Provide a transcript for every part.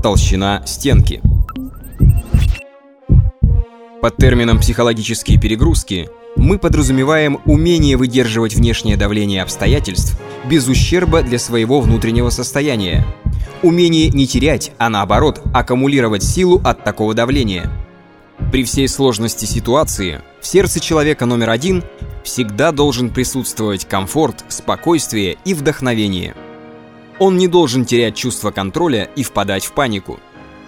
толщина стенки. Под термином «психологические перегрузки» мы подразумеваем умение выдерживать внешнее давление обстоятельств без ущерба для своего внутреннего состояния. Умение не терять, а наоборот, аккумулировать силу от такого давления. При всей сложности ситуации в сердце человека номер один всегда должен присутствовать комфорт, спокойствие и вдохновение. Он не должен терять чувство контроля и впадать в панику.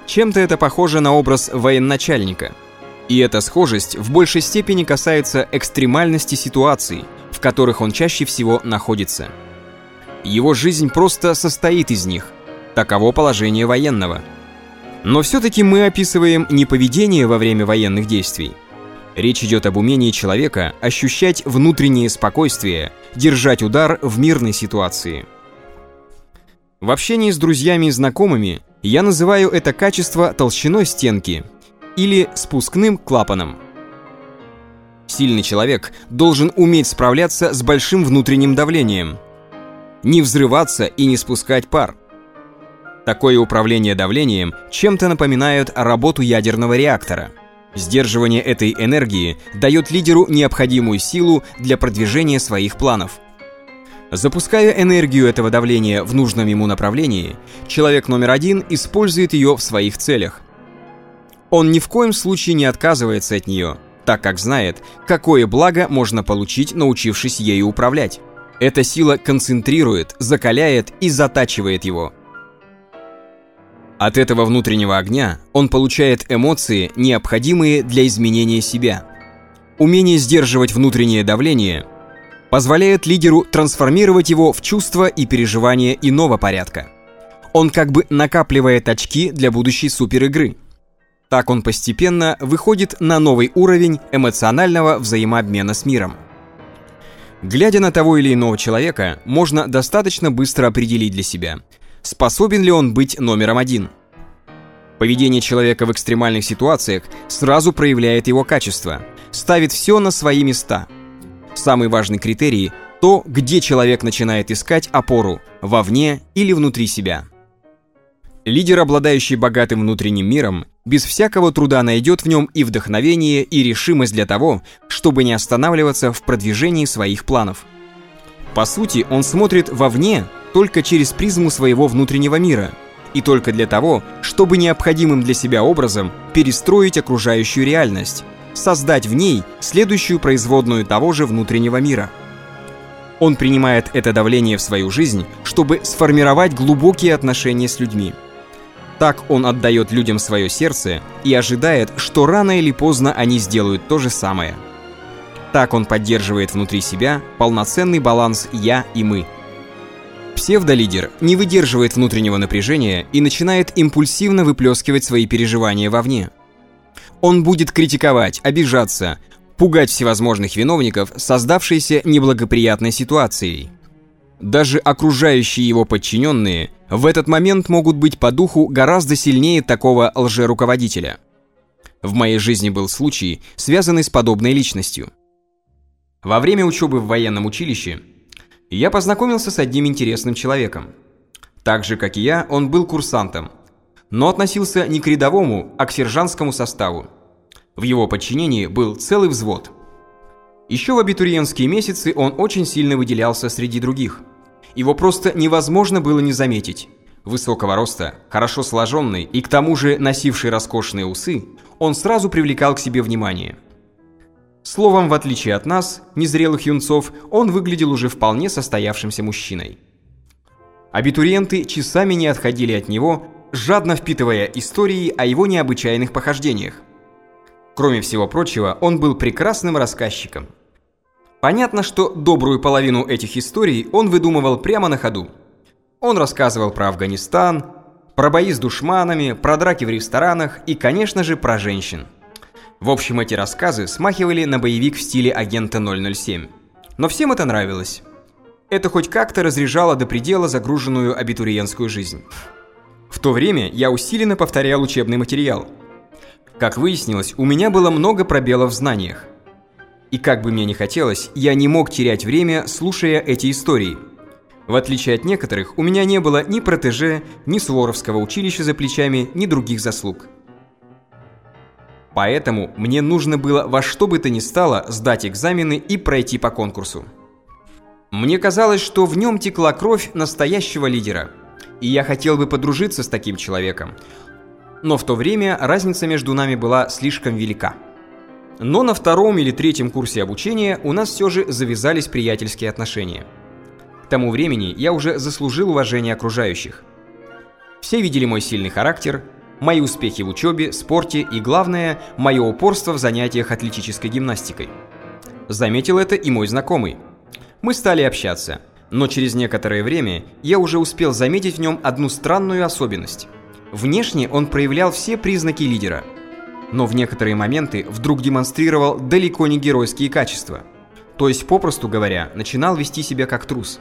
Чем-то это похоже на образ военачальника – и эта схожесть в большей степени касается экстремальности ситуаций, в которых он чаще всего находится. Его жизнь просто состоит из них. Таково положение военного. Но все-таки мы описываем не поведение во время военных действий. Речь идет об умении человека ощущать внутреннее спокойствие, держать удар в мирной ситуации. В общении с друзьями и знакомыми я называю это качество толщиной стенки или спускным клапаном. Сильный человек должен уметь справляться с большим внутренним давлением, не взрываться и не спускать пар. Такое управление давлением чем-то напоминает работу ядерного реактора. Сдерживание этой энергии дает лидеру необходимую силу для продвижения своих планов. Запуская энергию этого давления в нужном ему направлении, человек номер один использует ее в своих целях – он ни в коем случае не отказывается от нее, так как знает, какое благо можно получить, научившись ею управлять. Эта сила концентрирует, закаляет и затачивает его. От этого внутреннего огня он получает эмоции, необходимые для изменения себя. Умение сдерживать внутреннее давление позволяет лидеру трансформировать его в чувства и переживания иного порядка. Он как бы накапливает очки для будущей суперигры – так он постепенно выходит на новый уровень эмоционального взаимообмена с миром. Глядя на того или иного человека, можно достаточно быстро определить для себя, способен ли он быть номером один. Поведение человека в экстремальных ситуациях сразу проявляет его качество, ставит все на свои места. Самый важный критерий – то, где человек начинает искать опору – вовне или внутри себя. Лидер, обладающий богатым внутренним миром, без всякого труда найдет в нем и вдохновение, и решимость для того, чтобы не останавливаться в продвижении своих планов. По сути, он смотрит вовне только через призму своего внутреннего мира, и только для того, чтобы необходимым для себя образом перестроить окружающую реальность, создать в ней следующую производную того же внутреннего мира. Он принимает это давление в свою жизнь, чтобы сформировать глубокие отношения с людьми – так он отдает людям свое сердце и ожидает, что рано или поздно они сделают то же самое. Так он поддерживает внутри себя полноценный баланс «я» и «мы». Псевдолидер не выдерживает внутреннего напряжения и начинает импульсивно выплескивать свои переживания вовне. Он будет критиковать, обижаться, пугать всевозможных виновников создавшейся неблагоприятной ситуацией. Даже окружающие его подчиненные в этот момент могут быть по духу гораздо сильнее такого лжеруководителя. В моей жизни был случай, связанный с подобной личностью. Во время учебы в военном училище я познакомился с одним интересным человеком. Так же, как и я, он был курсантом, но относился не к рядовому, а к сержантскому составу. В его подчинении был целый взвод. Еще в абитуриентские месяцы он очень сильно выделялся среди других – его просто невозможно было не заметить. Высокого роста, хорошо сложенный и к тому же носивший роскошные усы, он сразу привлекал к себе внимание. Словом, в отличие от нас, незрелых юнцов, он выглядел уже вполне состоявшимся мужчиной. Абитуриенты часами не отходили от него, жадно впитывая истории о его необычайных похождениях. Кроме всего прочего, он был прекрасным рассказчиком – Понятно, что добрую половину этих историй он выдумывал прямо на ходу. Он рассказывал про Афганистан, про бои с душманами, про драки в ресторанах и, конечно же, про женщин. В общем, эти рассказы смахивали на боевик в стиле агента 007. Но всем это нравилось. Это хоть как-то разряжало до предела загруженную абитуриентскую жизнь. В то время я усиленно повторял учебный материал. Как выяснилось, у меня было много пробелов в знаниях. И как бы мне ни хотелось, я не мог терять время, слушая эти истории. В отличие от некоторых, у меня не было ни протеже, ни Суворовского училища за плечами, ни других заслуг. Поэтому мне нужно было во что бы то ни стало сдать экзамены и пройти по конкурсу. Мне казалось, что в нем текла кровь настоящего лидера, и я хотел бы подружиться с таким человеком. Но в то время разница между нами была слишком велика. Но на втором или третьем курсе обучения у нас все же завязались приятельские отношения. К тому времени я уже заслужил уважение окружающих. Все видели мой сильный характер, мои успехи в учебе, спорте и, главное, мое упорство в занятиях атлетической гимнастикой. Заметил это и мой знакомый – мы стали общаться, но через некоторое время я уже успел заметить в нем одну странную особенность. Внешне он проявлял все признаки лидера, но в некоторые моменты вдруг демонстрировал далеко не геройские качества. То есть, попросту говоря, начинал вести себя как трус.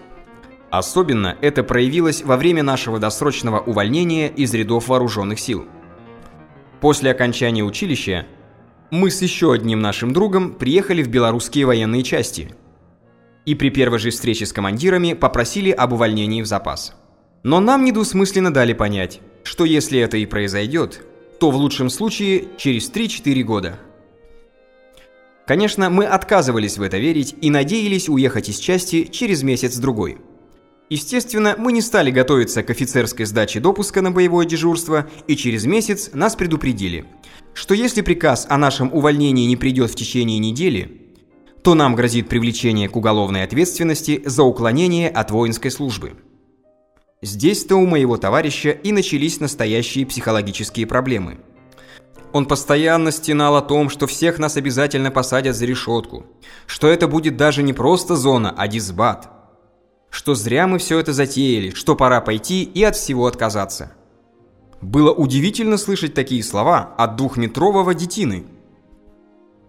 Особенно это проявилось во время нашего досрочного увольнения из рядов вооруженных сил. После окончания училища мы с еще одним нашим другом приехали в белорусские военные части – и при первой же встрече с командирами попросили об увольнении в запас. Но нам недвусмысленно дали понять, что если это и произойдет, то в лучшем случае через 3-4 года. Конечно, мы отказывались в это верить и надеялись уехать из части через месяц-другой. Естественно, мы не стали готовиться к офицерской сдаче допуска на боевое дежурство, и через месяц нас предупредили, что если приказ о нашем увольнении не придет в течение недели, то нам грозит привлечение к уголовной ответственности за уклонение от воинской службы. Здесь-то у моего товарища и начались настоящие психологические проблемы. Он постоянно стенал о том, что всех нас обязательно посадят за решетку, что это будет даже не просто зона, а дисбат, что зря мы все это затеяли, что пора пойти и от всего отказаться. Было удивительно слышать такие слова от двухметрового детины.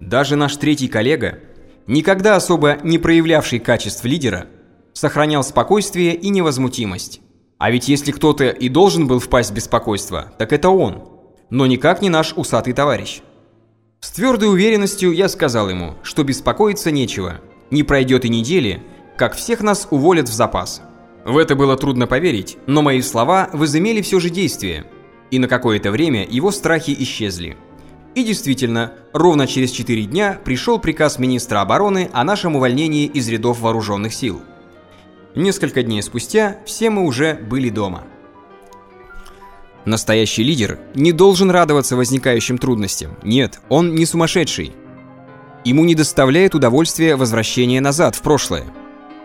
Даже наш третий коллега, никогда особо не проявлявший качеств лидера, сохранял спокойствие и невозмутимость. А ведь если кто-то и должен был впасть в беспокойство, так это он, но никак не наш усатый товарищ. С твердой уверенностью я сказал ему, что беспокоиться нечего, не пройдет и недели, как всех нас уволят в запас. В это было трудно поверить, но мои слова возымели все же действие, и на какое-то время его страхи исчезли. И действительно, ровно через 4 дня пришел приказ министра обороны о нашем увольнении из рядов вооруженных сил. Несколько дней спустя все мы уже были дома. Настоящий лидер не должен радоваться возникающим трудностям. Нет, он не сумасшедший. Ему не доставляет удовольствия возвращение назад, в прошлое.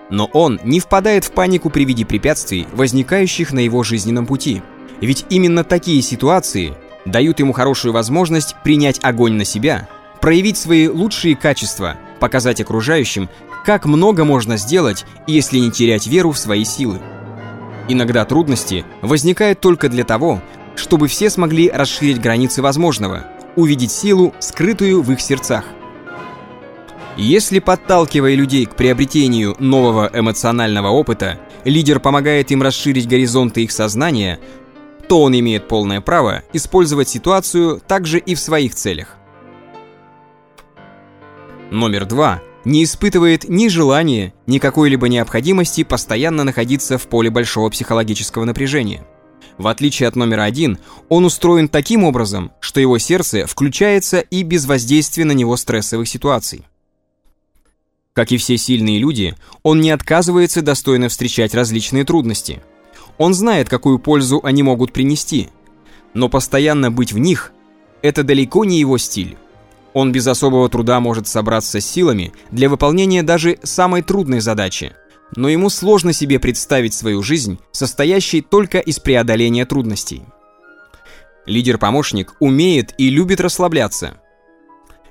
Но он не впадает в панику при виде препятствий, возникающих на его жизненном пути. Ведь именно такие ситуации – дают ему хорошую возможность принять огонь на себя, проявить свои лучшие качества, показать окружающим, как много можно сделать, если не терять веру в свои силы. Иногда трудности возникают только для того, чтобы все смогли расширить границы возможного, увидеть силу, скрытую в их сердцах. Если, подталкивая людей к приобретению нового эмоционального опыта, лидер помогает им расширить горизонты их сознания, то он имеет полное право использовать ситуацию также и в своих целях. Номер два. Не испытывает ни желания, ни какой-либо необходимости постоянно находиться в поле большого психологического напряжения. В отличие от номера один, он устроен таким образом, что его сердце включается и без воздействия на него стрессовых ситуаций. Как и все сильные люди, он не отказывается достойно встречать различные трудности – он знает, какую пользу они могут принести. Но постоянно быть в них – это далеко не его стиль. Он без особого труда может собраться с силами для выполнения даже самой трудной задачи. Но ему сложно себе представить свою жизнь, состоящей только из преодоления трудностей. Лидер-помощник умеет и любит расслабляться.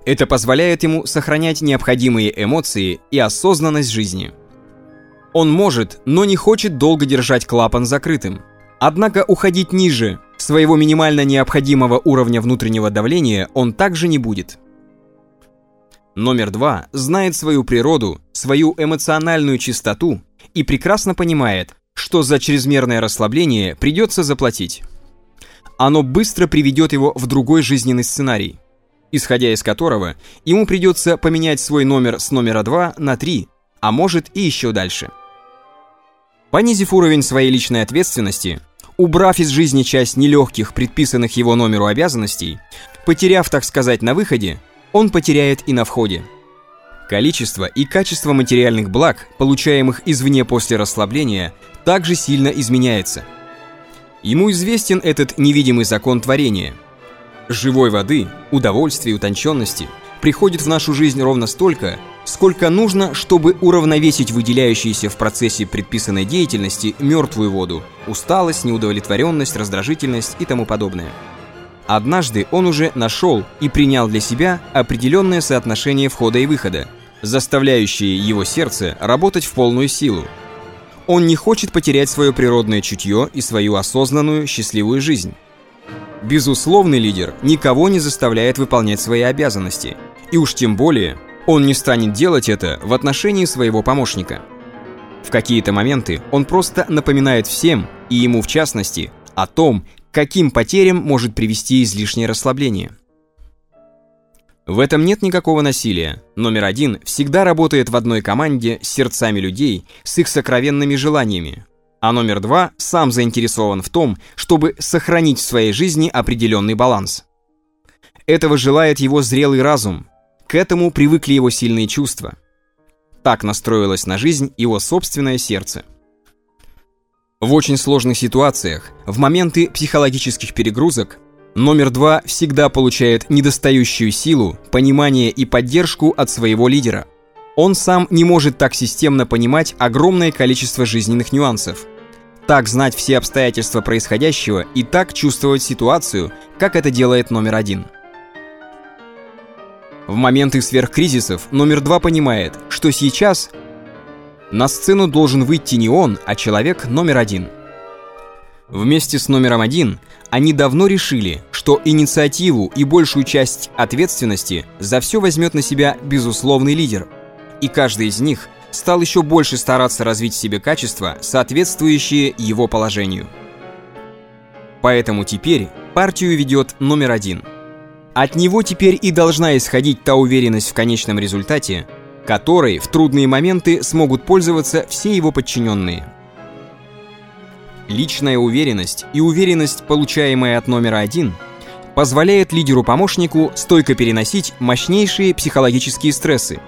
Это позволяет ему сохранять необходимые эмоции и осознанность жизни. Он может, но не хочет долго держать клапан закрытым. Однако уходить ниже своего минимально необходимого уровня внутреннего давления он также не будет. Номер два знает свою природу, свою эмоциональную чистоту и прекрасно понимает, что за чрезмерное расслабление придется заплатить. Оно быстро приведет его в другой жизненный сценарий, исходя из которого ему придется поменять свой номер с номера 2 на 3, а может и еще дальше. Понизив уровень своей личной ответственности, убрав из жизни часть нелегких, предписанных его номеру обязанностей, потеряв, так сказать, на выходе, он потеряет и на входе. Количество и качество материальных благ, получаемых извне после расслабления, также сильно изменяется. Ему известен этот невидимый закон творения. Живой воды, удовольствия и утонченности приходит в нашу жизнь ровно столько, сколько нужно, чтобы уравновесить выделяющиеся в процессе предписанной деятельности мертвую воду, усталость, неудовлетворенность, раздражительность и тому подобное. Однажды он уже нашел и принял для себя определенное соотношение входа и выхода, заставляющее его сердце работать в полную силу. Он не хочет потерять свое природное чутье и свою осознанную, счастливую жизнь. Безусловный лидер никого не заставляет выполнять свои обязанности, и уж тем более он не станет делать это в отношении своего помощника. В какие-то моменты он просто напоминает всем, и ему в частности, о том, каким потерям может привести излишнее расслабление. В этом нет никакого насилия. Номер один всегда работает в одной команде с сердцами людей, с их сокровенными желаниями. А номер два сам заинтересован в том, чтобы сохранить в своей жизни определенный баланс. Этого желает его зрелый разум. К этому привыкли его сильные чувства. Так настроилось на жизнь его собственное сердце. В очень сложных ситуациях, в моменты психологических перегрузок, номер два всегда получает недостающую силу, понимание и поддержку от своего лидера. Он сам не может так системно понимать огромное количество жизненных нюансов, так знать все обстоятельства происходящего и так чувствовать ситуацию, как это делает номер один. В моменты сверхкризисов номер два понимает, что сейчас на сцену должен выйти не он, а человек номер один. Вместе с номером один они давно решили, что инициативу и большую часть ответственности за все возьмет на себя безусловный лидер. И каждый из них стал еще больше стараться развить в себе качества, соответствующие его положению. Поэтому теперь партию ведет номер один. От него теперь и должна исходить та уверенность в конечном результате, которой в трудные моменты смогут пользоваться все его подчиненные. Личная уверенность и уверенность, получаемая от номера один, позволяет лидеру-помощнику стойко переносить мощнейшие психологические стрессы.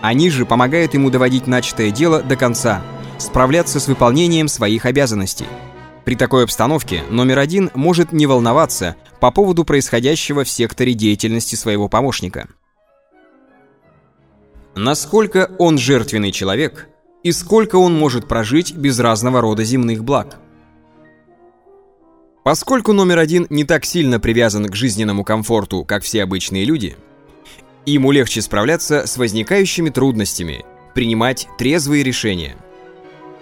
Они же помогают ему доводить начатое дело до конца, справляться с выполнением своих обязанностей. При такой обстановке номер один может не волноваться по поводу происходящего в секторе деятельности своего помощника – насколько он жертвенный человек и сколько он может прожить без разного рода земных благ. Поскольку номер один не так сильно привязан к жизненному комфорту, как все обычные люди, ему легче справляться с возникающими трудностями, принимать трезвые решения.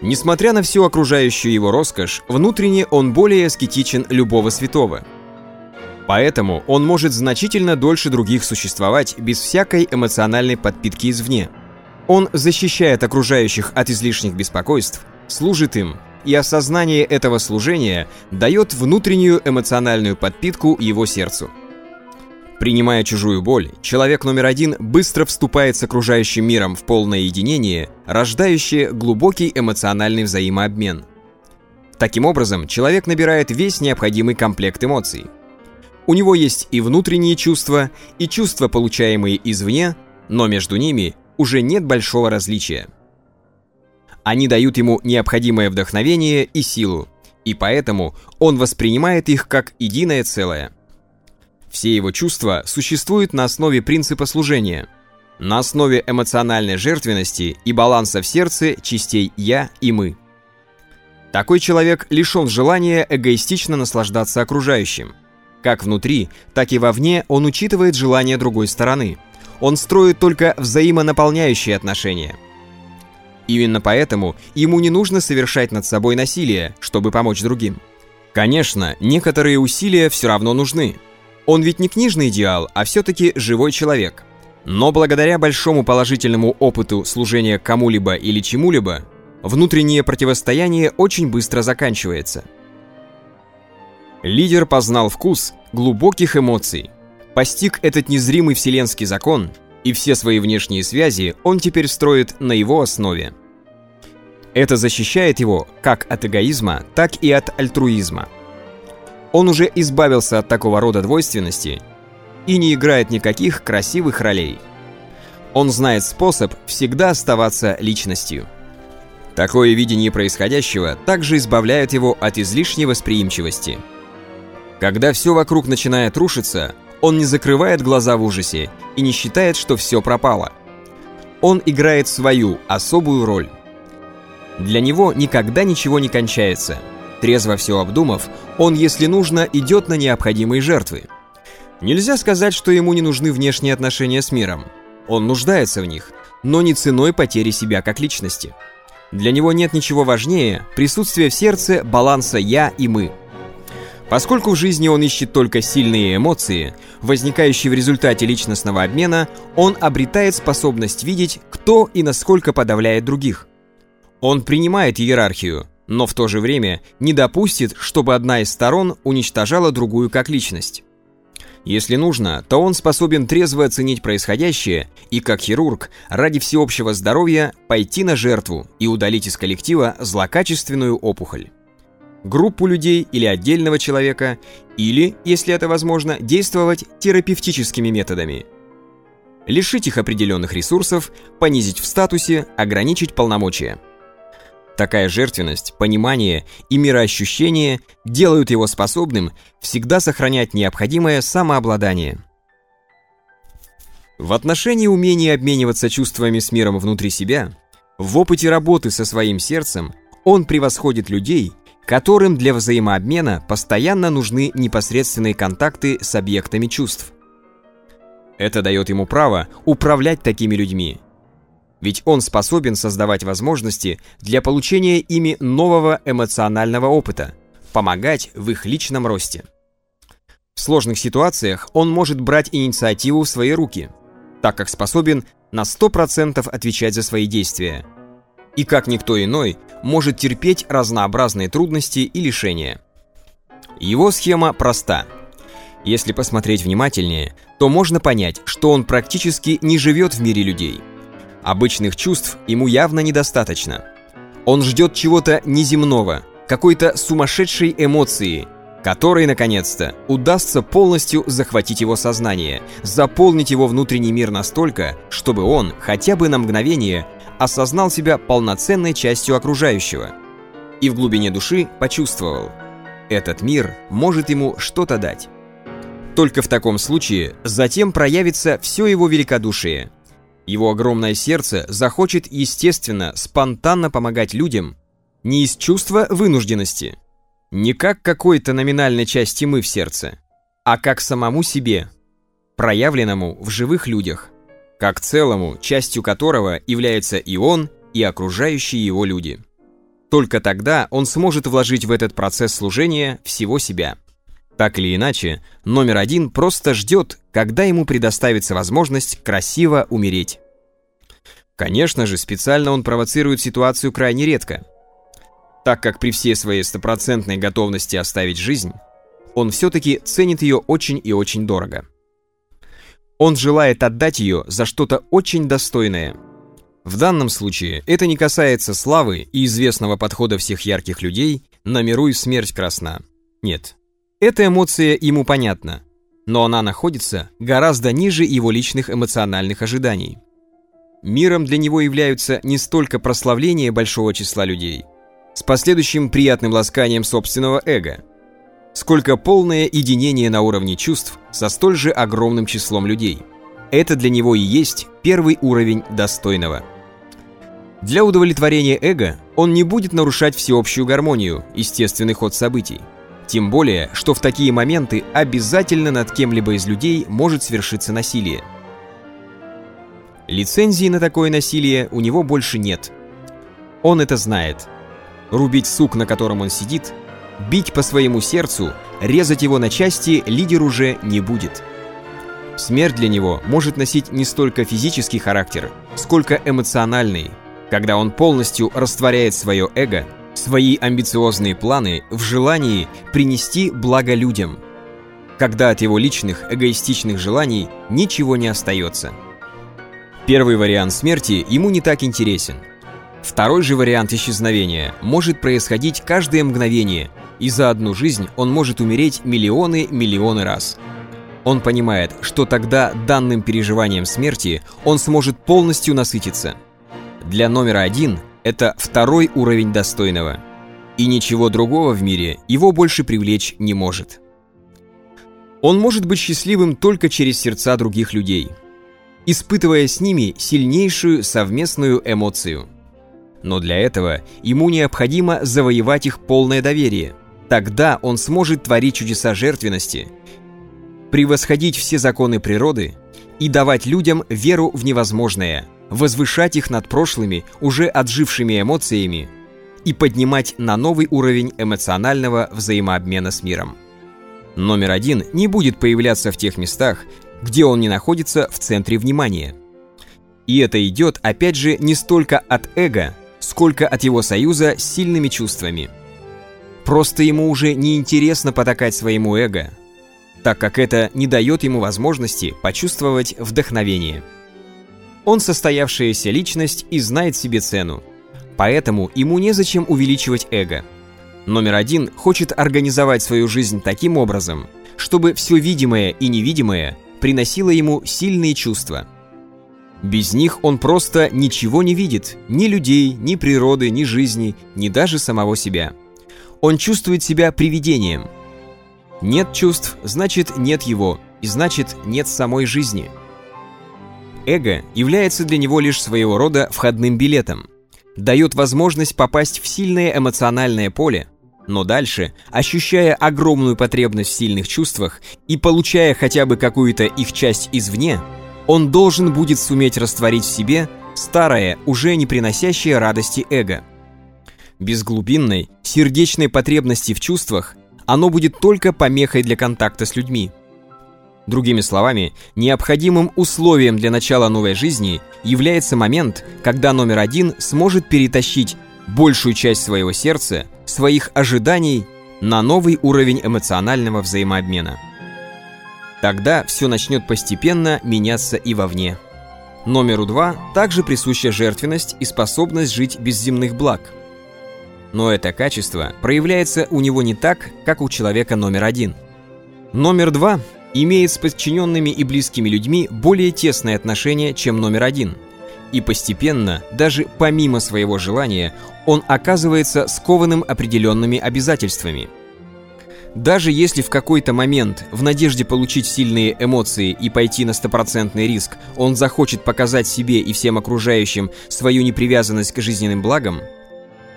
Несмотря на всю окружающую его роскошь, внутренне он более аскетичен любого святого – Поэтому он может значительно дольше других существовать без всякой эмоциональной подпитки извне. Он защищает окружающих от излишних беспокойств, служит им, и осознание этого служения дает внутреннюю эмоциональную подпитку его сердцу. Принимая чужую боль, человек номер один быстро вступает с окружающим миром в полное единение, рождающее глубокий эмоциональный взаимообмен. Таким образом, человек набирает весь необходимый комплект эмоций – у него есть и внутренние чувства, и чувства, получаемые извне, но между ними уже нет большого различия. Они дают ему необходимое вдохновение и силу, и поэтому он воспринимает их как единое целое. Все его чувства существуют на основе принципа служения, на основе эмоциональной жертвенности и баланса в сердце частей «я» и «мы». Такой человек лишен желания эгоистично наслаждаться окружающим – как внутри, так и вовне он учитывает желания другой стороны. Он строит только взаимонаполняющие отношения. Именно поэтому ему не нужно совершать над собой насилие, чтобы помочь другим. Конечно, некоторые усилия все равно нужны. Он ведь не книжный идеал, а все-таки живой человек. Но благодаря большому положительному опыту служения кому-либо или чему-либо, внутреннее противостояние очень быстро заканчивается – Лидер познал вкус глубоких эмоций, постиг этот незримый вселенский закон, и все свои внешние связи он теперь строит на его основе. Это защищает его как от эгоизма, так и от альтруизма. Он уже избавился от такого рода двойственности и не играет никаких красивых ролей. Он знает способ всегда оставаться личностью. Такое видение происходящего также избавляет его от излишней восприимчивости. Когда все вокруг начинает рушиться, он не закрывает глаза в ужасе и не считает, что все пропало. Он играет свою особую роль. Для него никогда ничего не кончается. Трезво все обдумав, он, если нужно, идет на необходимые жертвы. Нельзя сказать, что ему не нужны внешние отношения с миром. Он нуждается в них, но не ценой потери себя как личности. Для него нет ничего важнее присутствия в сердце баланса «я» и «мы». Поскольку в жизни он ищет только сильные эмоции, возникающие в результате личностного обмена, он обретает способность видеть, кто и насколько подавляет других – он принимает иерархию, но в то же время не допустит, чтобы одна из сторон уничтожала другую как личность. Если нужно, то он способен трезво оценить происходящее и, как хирург, ради всеобщего здоровья пойти на жертву и удалить из коллектива злокачественную опухоль. Группу людей или отдельного человека, или, если это возможно, действовать терапевтическими методами. Лишить их определенных ресурсов, понизить в статусе, ограничить полномочия – Такая жертвенность, понимание и мироощущение делают его способным всегда сохранять необходимое самообладание. В отношении умения обмениваться чувствами с миром внутри себя, в опыте работы со своим сердцем он превосходит людей, которым для взаимообмена постоянно нужны непосредственные контакты с объектами чувств. Это дает ему право управлять такими людьми, ведь он способен создавать возможности для получения ими нового эмоционального опыта, помогать в их личном росте. В сложных ситуациях он может брать инициативу в свои руки, так как способен на 100% отвечать за свои действия. И как никто иной, может терпеть разнообразные трудности и лишения. Его схема проста. Если посмотреть внимательнее, то можно понять, что он практически не живет в мире людей – Обычных чувств ему явно недостаточно. Он ждет чего-то неземного, какой-то сумасшедшей эмоции, которой, наконец-то, удастся полностью захватить его сознание, заполнить его внутренний мир настолько, чтобы он, хотя бы на мгновение, осознал себя полноценной частью окружающего. И в глубине души почувствовал, этот мир может ему что-то дать. Только в таком случае затем проявится все его великодушие, его огромное сердце захочет, естественно, спонтанно помогать людям не из чувства вынужденности, не как какой-то номинальной части мы в сердце, а как самому себе, проявленному в живых людях, как целому, частью которого является и он, и окружающие его люди. Только тогда он сможет вложить в этот процесс служения всего себя. Так или иначе, номер один просто ждет, когда ему предоставится возможность красиво умереть. Конечно же, специально он провоцирует ситуацию крайне редко, так как при всей своей стопроцентной готовности оставить жизнь, он все-таки ценит ее очень и очень дорого. Он желает отдать ее за что-то очень достойное. В данном случае это не касается славы и известного подхода всех ярких людей на миру и смерть красна. Нет, эта эмоция ему понятна, но она находится гораздо ниже его личных эмоциональных ожиданий. Миром для него являются не столько прославление большого числа людей, с последующим приятным ласканием собственного эго, сколько полное единение на уровне чувств со столь же огромным числом людей. Это для него и есть первый уровень достойного. Для удовлетворения эго он не будет нарушать всеобщую гармонию, естественный ход событий. Тем более, что в такие моменты обязательно над кем-либо из людей может свершиться насилие. Лицензии на такое насилие у него больше нет. Он это знает. Рубить сук, на котором он сидит, бить по своему сердцу, резать его на части лидер уже не будет. Смерть для него может носить не столько физический характер, сколько эмоциональный, когда он полностью растворяет свое эго, свои амбициозные планы в желании принести благо людям, когда от его личных эгоистичных желаний ничего не остается. Первый вариант смерти ему не так интересен. Второй же вариант исчезновения может происходить каждое мгновение, и за одну жизнь он может умереть миллионы-миллионы раз. Он понимает, что тогда данным переживанием смерти он сможет полностью насытиться. Для номера один это второй уровень достойного. И ничего другого в мире его больше привлечь не может. Он может быть счастливым только через сердца других людей, испытывая с ними сильнейшую совместную эмоцию – но для этого ему необходимо завоевать их полное доверие. Тогда он сможет творить чудеса жертвенности, превосходить все законы природы и давать людям веру в невозможное, возвышать их над прошлыми, уже отжившими эмоциями и поднимать на новый уровень эмоционального взаимообмена с миром. Номер один не будет появляться в тех местах, где он не находится в центре внимания. И это идет, опять же, не столько от эго, сколько от его союза с сильными чувствами. Просто ему уже не интересно потакать своему эго, так как это не дает ему возможности почувствовать вдохновение. Он состоявшаяся личность и знает себе цену, поэтому ему незачем увеличивать эго. Номер один хочет организовать свою жизнь таким образом, чтобы все видимое и невидимое приносило ему сильные чувства – без них он просто ничего не видит, ни людей, ни природы, ни жизни, ни даже самого себя. Он чувствует себя привидением. Нет чувств, значит нет его, и значит нет самой жизни. Эго является для него лишь своего рода входным билетом, дает возможность попасть в сильное эмоциональное поле, но дальше, ощущая огромную потребность в сильных чувствах и получая хотя бы какую-то их часть извне, он должен будет суметь растворить в себе старое, уже не приносящее радости эго. Без глубинной, сердечной потребности в чувствах оно будет только помехой для контакта с людьми. Другими словами, необходимым условием для начала новой жизни является момент, когда номер один сможет перетащить большую часть своего сердца, своих ожиданий на новый уровень эмоционального взаимообмена. Тогда все начнет постепенно меняться и вовне. Номеру два также присуща жертвенность и способность жить без земных благ. Но это качество проявляется у него не так, как у человека номер один. Номер два имеет с подчиненными и близкими людьми более тесные отношения, чем номер один. И постепенно, даже помимо своего желания, он оказывается скованным определенными обязательствами – даже если в какой-то момент, в надежде получить сильные эмоции и пойти на стопроцентный риск, он захочет показать себе и всем окружающим свою непривязанность к жизненным благам,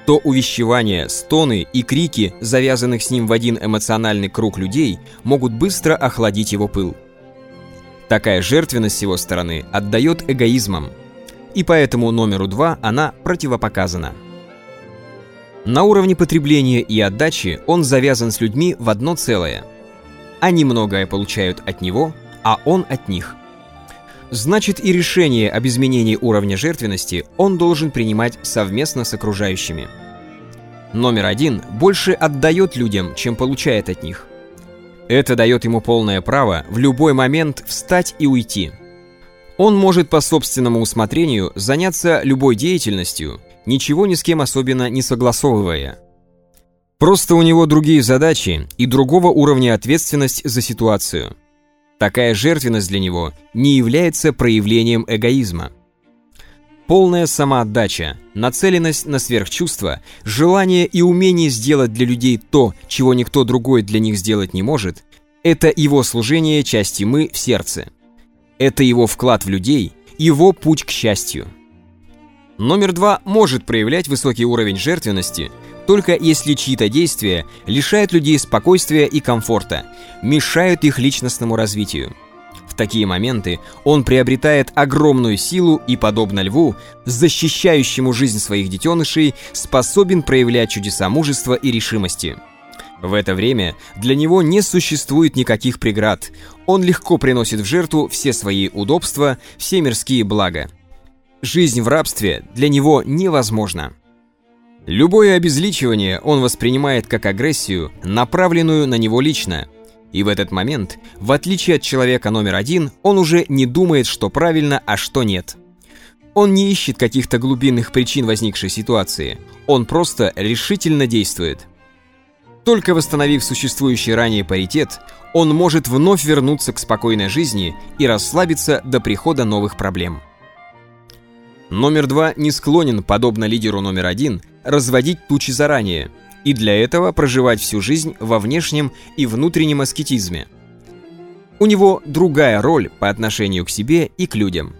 то увещевания, стоны и крики, завязанных с ним в один эмоциональный круг людей, могут быстро охладить его пыл. Такая жертвенность с его стороны отдает эгоизмом, и поэтому номеру два она противопоказана. На уровне потребления и отдачи он завязан с людьми в одно целое. Они многое получают от него, а он от них. Значит и решение об изменении уровня жертвенности он должен принимать совместно с окружающими. Номер один больше отдает людям, чем получает от них. Это дает ему полное право в любой момент встать и уйти. Он может по собственному усмотрению заняться любой деятельностью, ничего ни с кем особенно не согласовывая. Просто у него другие задачи и другого уровня ответственность за ситуацию. Такая жертвенность для него не является проявлением эгоизма. Полная самоотдача, нацеленность на сверхчувство, желание и умение сделать для людей то, чего никто другой для них сделать не может, это его служение части «мы» в сердце. Это его вклад в людей, его путь к счастью. Номер два может проявлять высокий уровень жертвенности, только если чьи-то действия лишают людей спокойствия и комфорта, мешают их личностному развитию. В такие моменты он приобретает огромную силу и, подобно льву, защищающему жизнь своих детенышей, способен проявлять чудеса мужества и решимости. В это время для него не существует никаких преград. Он легко приносит в жертву все свои удобства, все мирские блага. Жизнь в рабстве для него невозможна. Любое обезличивание он воспринимает как агрессию, направленную на него лично. И в этот момент, в отличие от человека номер один, он уже не думает, что правильно, а что нет. Он не ищет каких-то глубинных причин возникшей ситуации. Он просто решительно действует. Только восстановив существующий ранее паритет, он может вновь вернуться к спокойной жизни и расслабиться до прихода новых проблем. Номер два не склонен, подобно лидеру номер один, разводить тучи заранее, и для этого проживать всю жизнь во внешнем и внутреннем аскетизме. У него другая роль по отношению к себе и к людям.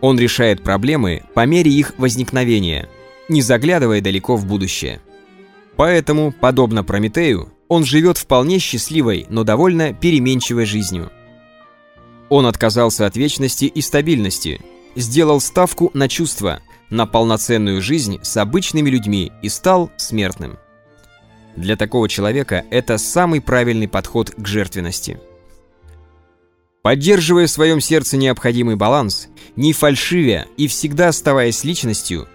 Он решает проблемы по мере их возникновения, не заглядывая далеко в будущее. Поэтому, подобно Прометею, он живет вполне счастливой, но довольно переменчивой жизнью. Он отказался от вечности и стабильности – сделал ставку на чувства, на полноценную жизнь с обычными людьми и стал смертным. Для такого человека это самый правильный подход к жертвенности. Поддерживая в своем сердце необходимый баланс, не фальшивя и всегда оставаясь личностью,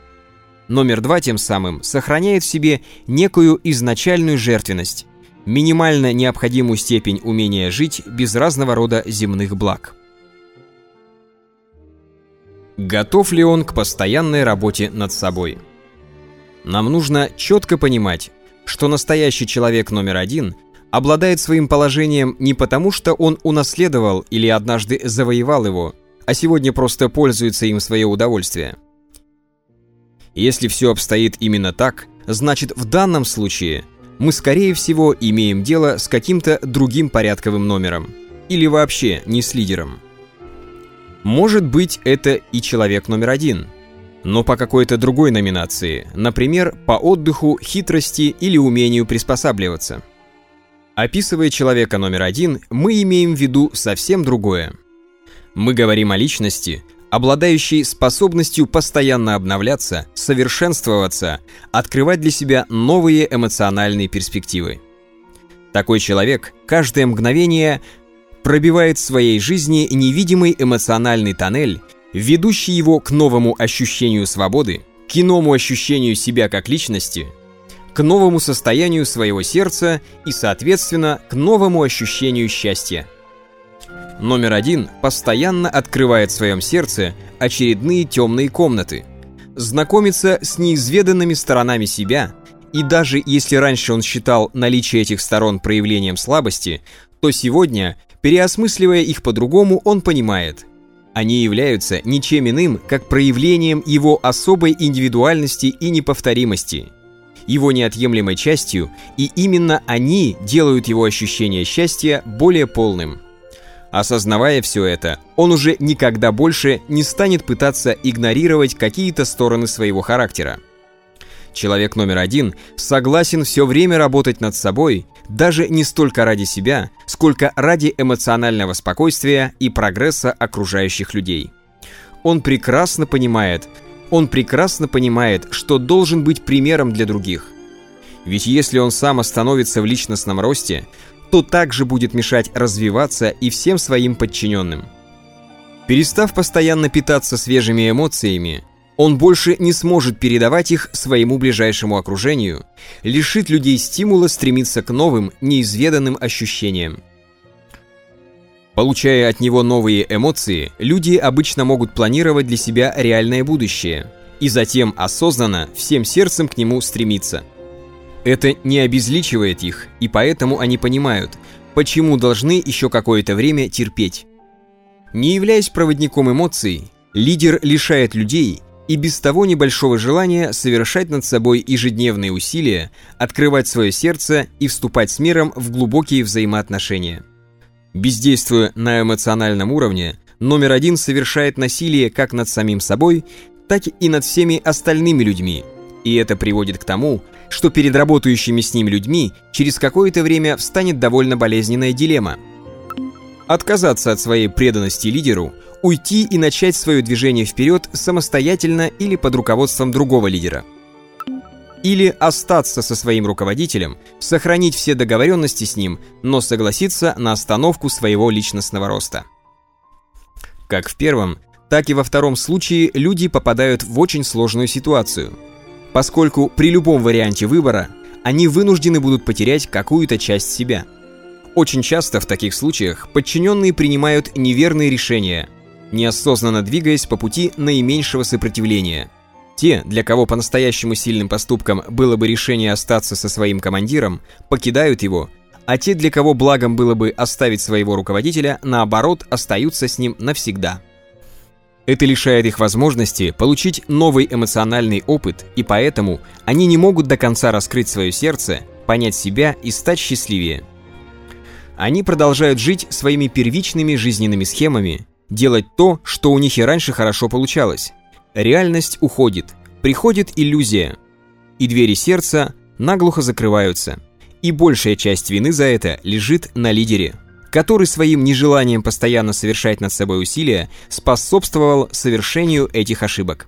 номер два тем самым сохраняет в себе некую изначальную жертвенность, минимально необходимую степень умения жить без разного рода земных благ. Готов ли он к постоянной работе над собой? Нам нужно четко понимать, что настоящий человек номер один обладает своим положением не потому, что он унаследовал или однажды завоевал его, а сегодня просто пользуется им свое удовольствие. Если все обстоит именно так, значит в данном случае мы скорее всего имеем дело с каким-то другим порядковым номером или вообще не с лидером. Может быть, это и человек номер один, но по какой-то другой номинации, например, по отдыху, хитрости или умению приспосабливаться. Описывая человека номер один, мы имеем в виду совсем другое. Мы говорим о личности, обладающей способностью постоянно обновляться, совершенствоваться, открывать для себя новые эмоциональные перспективы. Такой человек каждое мгновение пробивает в своей жизни невидимый эмоциональный тоннель, ведущий его к новому ощущению свободы, к иному ощущению себя как личности, к новому состоянию своего сердца и, соответственно, к новому ощущению счастья. Номер один постоянно открывает в своем сердце очередные темные комнаты, знакомится с неизведанными сторонами себя, и даже если раньше он считал наличие этих сторон проявлением слабости, то сегодня Переосмысливая их по-другому, он понимает, они являются ничем иным, как проявлением его особой индивидуальности и неповторимости, его неотъемлемой частью, и именно они делают его ощущение счастья более полным. Осознавая все это, он уже никогда больше не станет пытаться игнорировать какие-то стороны своего характера. Человек номер один согласен все время работать над собой, даже не столько ради себя, сколько ради эмоционального спокойствия и прогресса окружающих людей. Он прекрасно понимает, он прекрасно понимает, что должен быть примером для других. Ведь если он сам остановится в личностном росте, то также будет мешать развиваться и всем своим подчиненным. Перестав постоянно питаться свежими эмоциями, он больше не сможет передавать их своему ближайшему окружению, лишит людей стимула стремиться к новым, неизведанным ощущениям. Получая от него новые эмоции, люди обычно могут планировать для себя реальное будущее и затем осознанно всем сердцем к нему стремиться. Это не обезличивает их, и поэтому они понимают, почему должны еще какое-то время терпеть. Не являясь проводником эмоций, лидер лишает людей и без того небольшого желания совершать над собой ежедневные усилия, открывать свое сердце и вступать с миром в глубокие взаимоотношения. Бездействуя на эмоциональном уровне, номер один совершает насилие как над самим собой, так и над всеми остальными людьми, и это приводит к тому, что перед работающими с ним людьми через какое-то время встанет довольно болезненная дилемма. Отказаться от своей преданности лидеру – уйти и начать свое движение вперед самостоятельно или под руководством другого лидера. Или остаться со своим руководителем, сохранить все договоренности с ним, но согласиться на остановку своего личностного роста. Как в первом, так и во втором случае люди попадают в очень сложную ситуацию, поскольку при любом варианте выбора они вынуждены будут потерять какую-то часть себя. Очень часто в таких случаях подчиненные принимают неверные решения – неосознанно двигаясь по пути наименьшего сопротивления. Те, для кого по-настоящему сильным поступком было бы решение остаться со своим командиром, покидают его, а те, для кого благом было бы оставить своего руководителя, наоборот, остаются с ним навсегда. Это лишает их возможности получить новый эмоциональный опыт, и поэтому они не могут до конца раскрыть свое сердце, понять себя и стать счастливее. Они продолжают жить своими первичными жизненными схемами, делать то, что у них и раньше хорошо получалось. Реальность уходит, приходит иллюзия, и двери сердца наглухо закрываются. И большая часть вины за это лежит на лидере – который своим нежеланием постоянно совершать над собой усилия способствовал совершению этих ошибок.